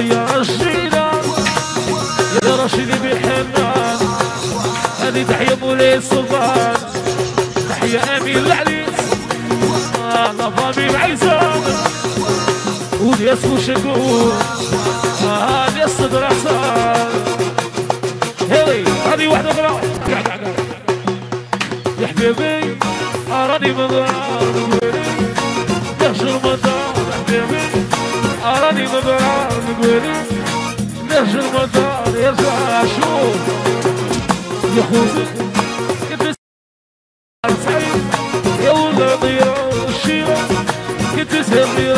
يا الشيلان يا رشيد بحنان هذه تحية مولاي سلطان تحية أمين العليم الله فامي العيسان ودياس وشكور هذه الصدر حصان هذي هذه واحدة أخرى يا حبيبي أراني مغار قبلي ليش المطار يرجع اشوف يخوفك كنت سعيد يا ولد يا الشيرة كنت سهر